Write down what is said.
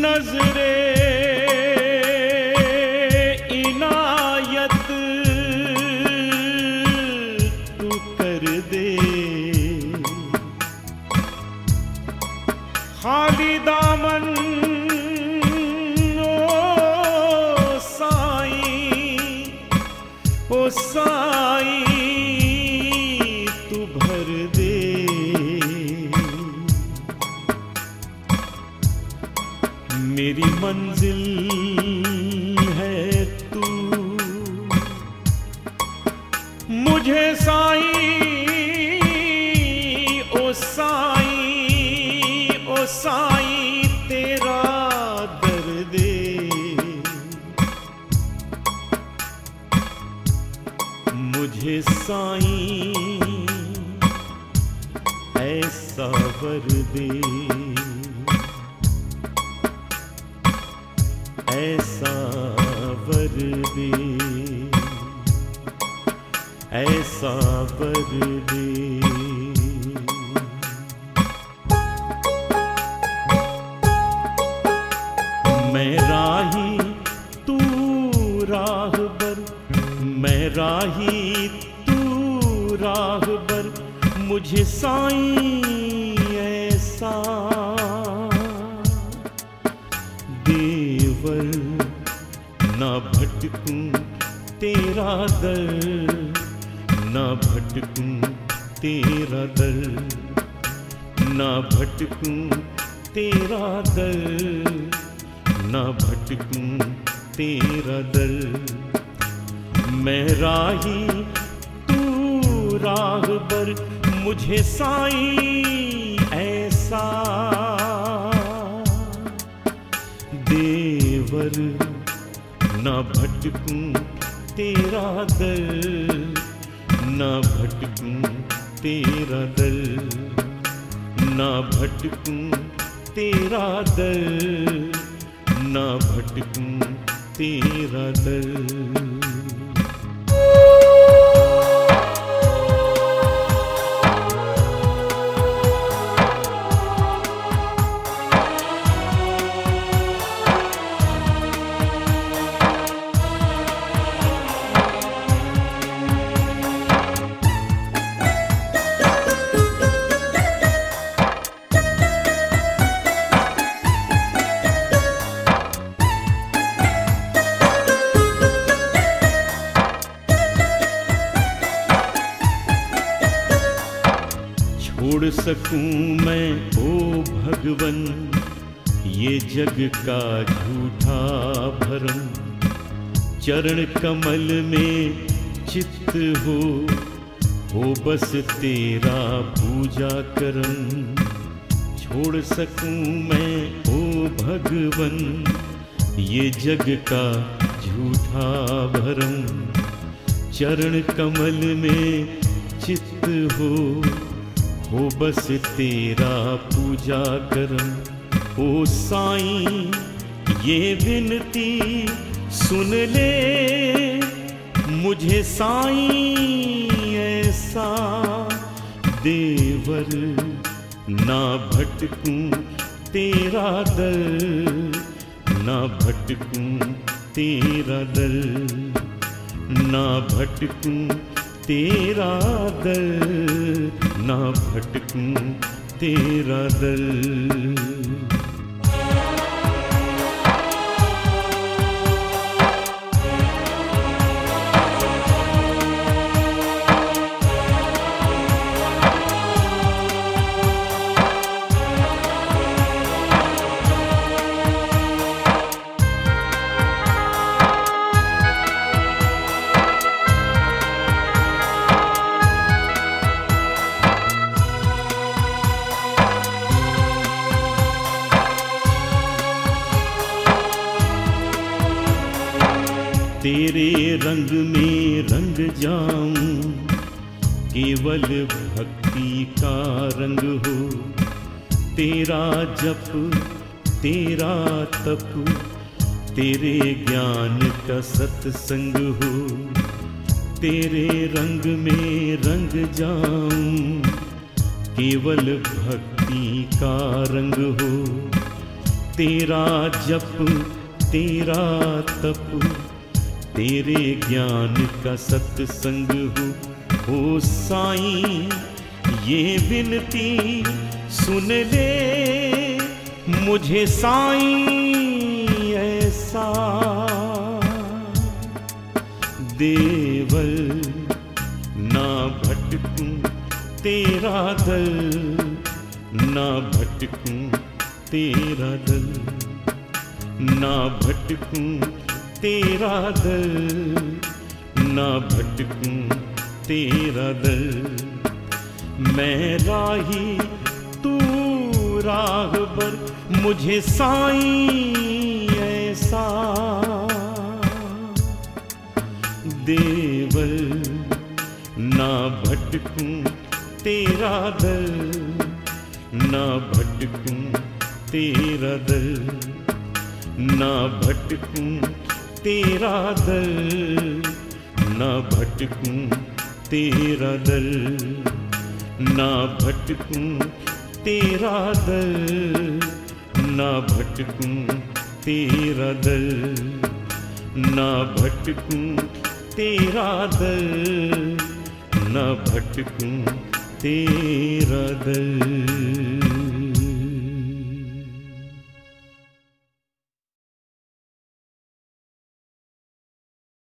नजरे मेरी मंजिल है तू। मुझे साई, ओ साई ओ साई, तेरा दर दे। मुझे साई, ऐसा वर दे। ऐसा वर ऐसा वर दे। मैं राही, तू राहबर मैं राही, तू राहबर मुझे साई ऐसा। देवर ना भटकूं तेरा दर ना भटकूं तेरा दर ना भटकूं तेरा दर ना भटकूं तेरा दर मैं राही, तू राहबर मुझे साई। देवर ना भटकूं तेरा दल ना भटकूं तेरा दर, ना भटकूं तेरा दल ना भटकूं तेरा दर। छोड़ सकूँ मैं, ओ भगवन? ये जग का झूठा भरम। चरण कमल में चित्त हो हो बस तेरा पूजा करम। छोड़ सकूँ मैं, ओ भगवन? ये जग का झूठा भरम। चरण कमल में चित्त हो हो बस तेरा पूजा करम ओ साईं, ये विनती सुन ले। मुझे साईं ऐसा देवर ना भटकूं तेरा दल, ना भटकूं तेरा दल, ना भटकूं तेरा दल ना भटकूं तेरा दर तेरे रंग में रंग जाऊँ, केवल भक्ति का रंग हो। तेरा जप, तेरा तप, तेरे ज्ञान का सत्संग हो। तेरे रंग में रंग जाऊँ, केवल भक्ति का रंग हो। तेरा जप, तेरा तप तेरे ज्ञान का सत्संग हो। ओ साईं, ये विनती सुन ले। मुझे साईं ऐसा देवल ना भटकूं, तेरा दल ना भटकूं, तेरा दल ना भटकूं तेरा दल, ना भटकूं तेरा दल। मैं राही, तू राहबर मुझे साईं ऐसा। देवल, ना भटकूं तेरा दल, ना भटकूं तेरा दल। ना भटकूं तेरा दल, ना भटकूं तेरा दल, ना भटकूं तेरा दल, ना भटकूं तेरा दल, ना भटकूं तेरा दल, न भटकूं तेरा दल।